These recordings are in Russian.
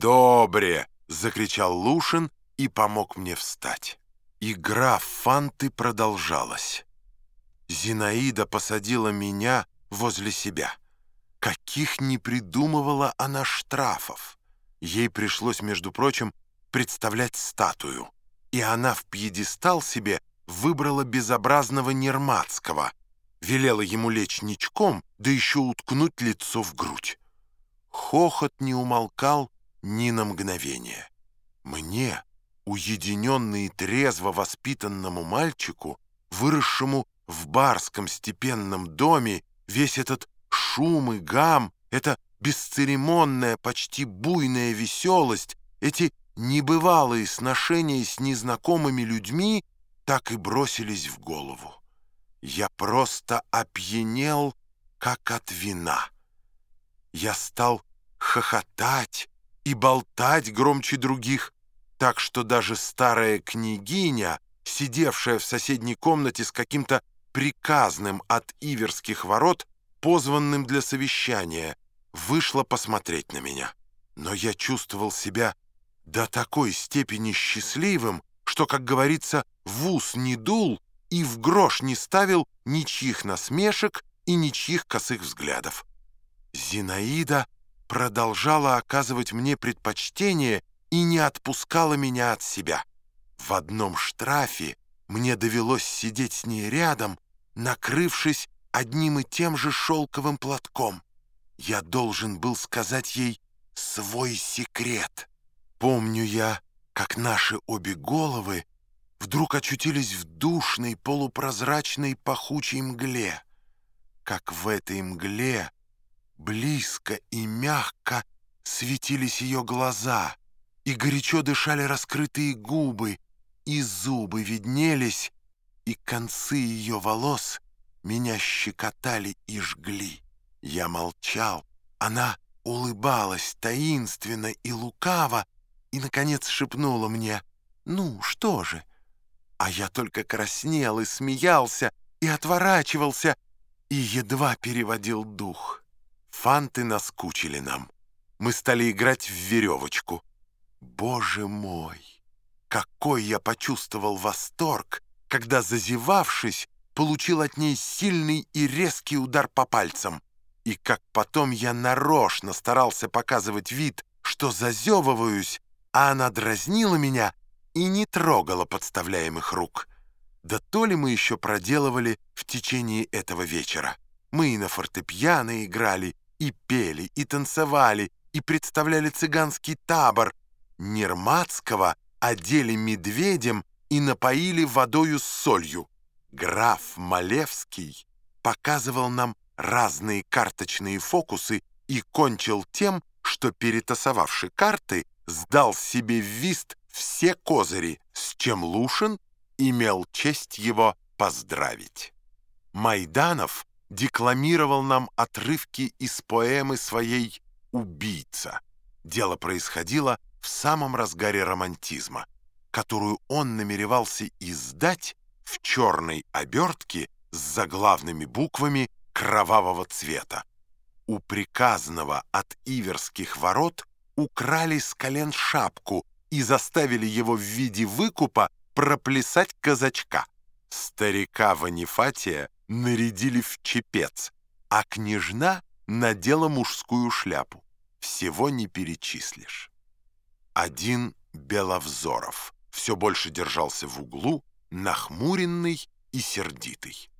«Добре!» — закричал Лушин и помог мне встать. Игра фанты продолжалась. Зинаида посадила меня возле себя. Каких не придумывала она штрафов. Ей пришлось, между прочим, представлять статую. И она в пьедестал себе выбрала безобразного Нерматского, велела ему лечь ничком, да еще уткнуть лицо в грудь. Хохот не умолкал ни на мгновение. Мне, уединенно и трезво воспитанному мальчику, выросшему в барском степенном доме, весь этот шум и гам, эта бесцеремонная, почти буйная веселость, эти небывалые сношения с незнакомыми людьми так и бросились в голову. Я просто опьянел, как от вина. Я стал хохотать и болтать громче других, так что даже старая княгиня, сидевшая в соседней комнате с каким-то приказным от Иверских ворот, позванным для совещания, вышла посмотреть на меня. Но я чувствовал себя до такой степени счастливым, что, как говорится, в ус не дул и в грош не ставил ничьих насмешек и ничьих косых взглядов. Зинаида продолжала оказывать мне предпочтение и не отпускала меня от себя. В одном штрафе мне довелось сидеть с ней рядом, накрывшись одним и тем же шелковым платком. Я должен был сказать ей свой секрет. Помню я, как наши обе головы вдруг очутились в душной, полупрозрачной, пахучей мгле. Как в этой мгле близко и мягко светились ее глаза, и горячо дышали раскрытые губы, и зубы виднелись, и концы ее волос меня щекотали и жгли. Я молчал, она улыбалась таинственно и лукаво, и, наконец, шепнула мне, «Ну, что же?» А я только краснел и смеялся, и отворачивался, и едва переводил дух. Фанты наскучили нам. Мы стали играть в веревочку. Боже мой! Какой я почувствовал восторг, когда, зазевавшись, получил от ней сильный и резкий удар по пальцам. И как потом я нарочно старался показывать вид, что зазевываюсь, а она дразнила меня и не трогала подставляемых рук. Да то ли мы еще проделывали в течение этого вечера. Мы и на фортепиано играли, и пели, и танцевали, и представляли цыганский табор. Нерматского одели медведем и напоили водою с солью. Граф Малевский показывал нам разные карточные фокусы и кончил тем, что, перетасовавши карты, сдал себе в вист все козыри, с чем Лушин имел честь его поздравить. Майданов декламировал нам отрывки из поэмы своей «Убийца». Дело происходило в самом разгаре романтизма, которую он намеревался издать в черной обертке с заглавными буквами кровавого цвета. У приказного от Иверских ворот украли с колен шапку и заставили его в виде выкупа проплясать казачка. Старика Ванифатия нарядили в чепец, а княжна надела мужскую шляпу. Всего не перечислишь. Один Беловзоров все больше держался в углу, нахмуренный и сердитый.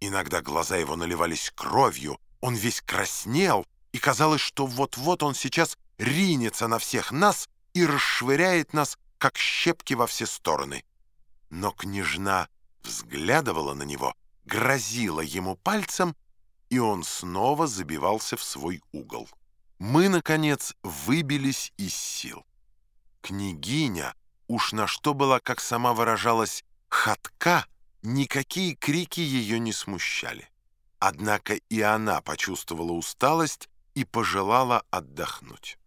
Иногда глаза его наливались кровью, он весь краснел, и казалось, что вот-вот он сейчас ринется на всех нас и расшвыряет нас, как щепки во все стороны. Но княжна взглядывала на него, грозила ему пальцем, и он снова забивался в свой угол. Мы, наконец, выбились из сил. Княгиня, уж на что была, как сама выражалась, хатка, никакие крики ее не смущали. Однако и она почувствовала усталость и пожелала отдохнуть.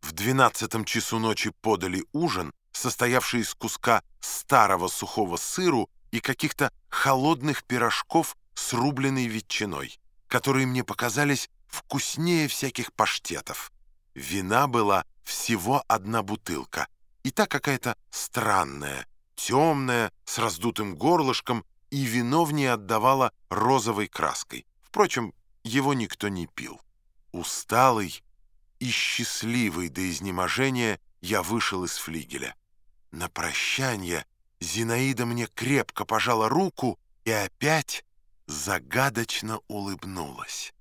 В двенадцатом часу ночи подали ужин, состоявший из куска старого сухого сыру и каких-то холодных пирожков с рубленой ветчиной, которые мне показались вкуснее всяких паштетов. Вина была всего одна бутылка, и та какая-то странная, темная, с раздутым горлышком, и вино в ней отдавало розовой краской. Впрочем, его никто не пил. Усталый и счастливый до изнеможения я вышел из флигеля. На прощание Зинаида мне крепко пожала руку и опять загадочно улыбнулась.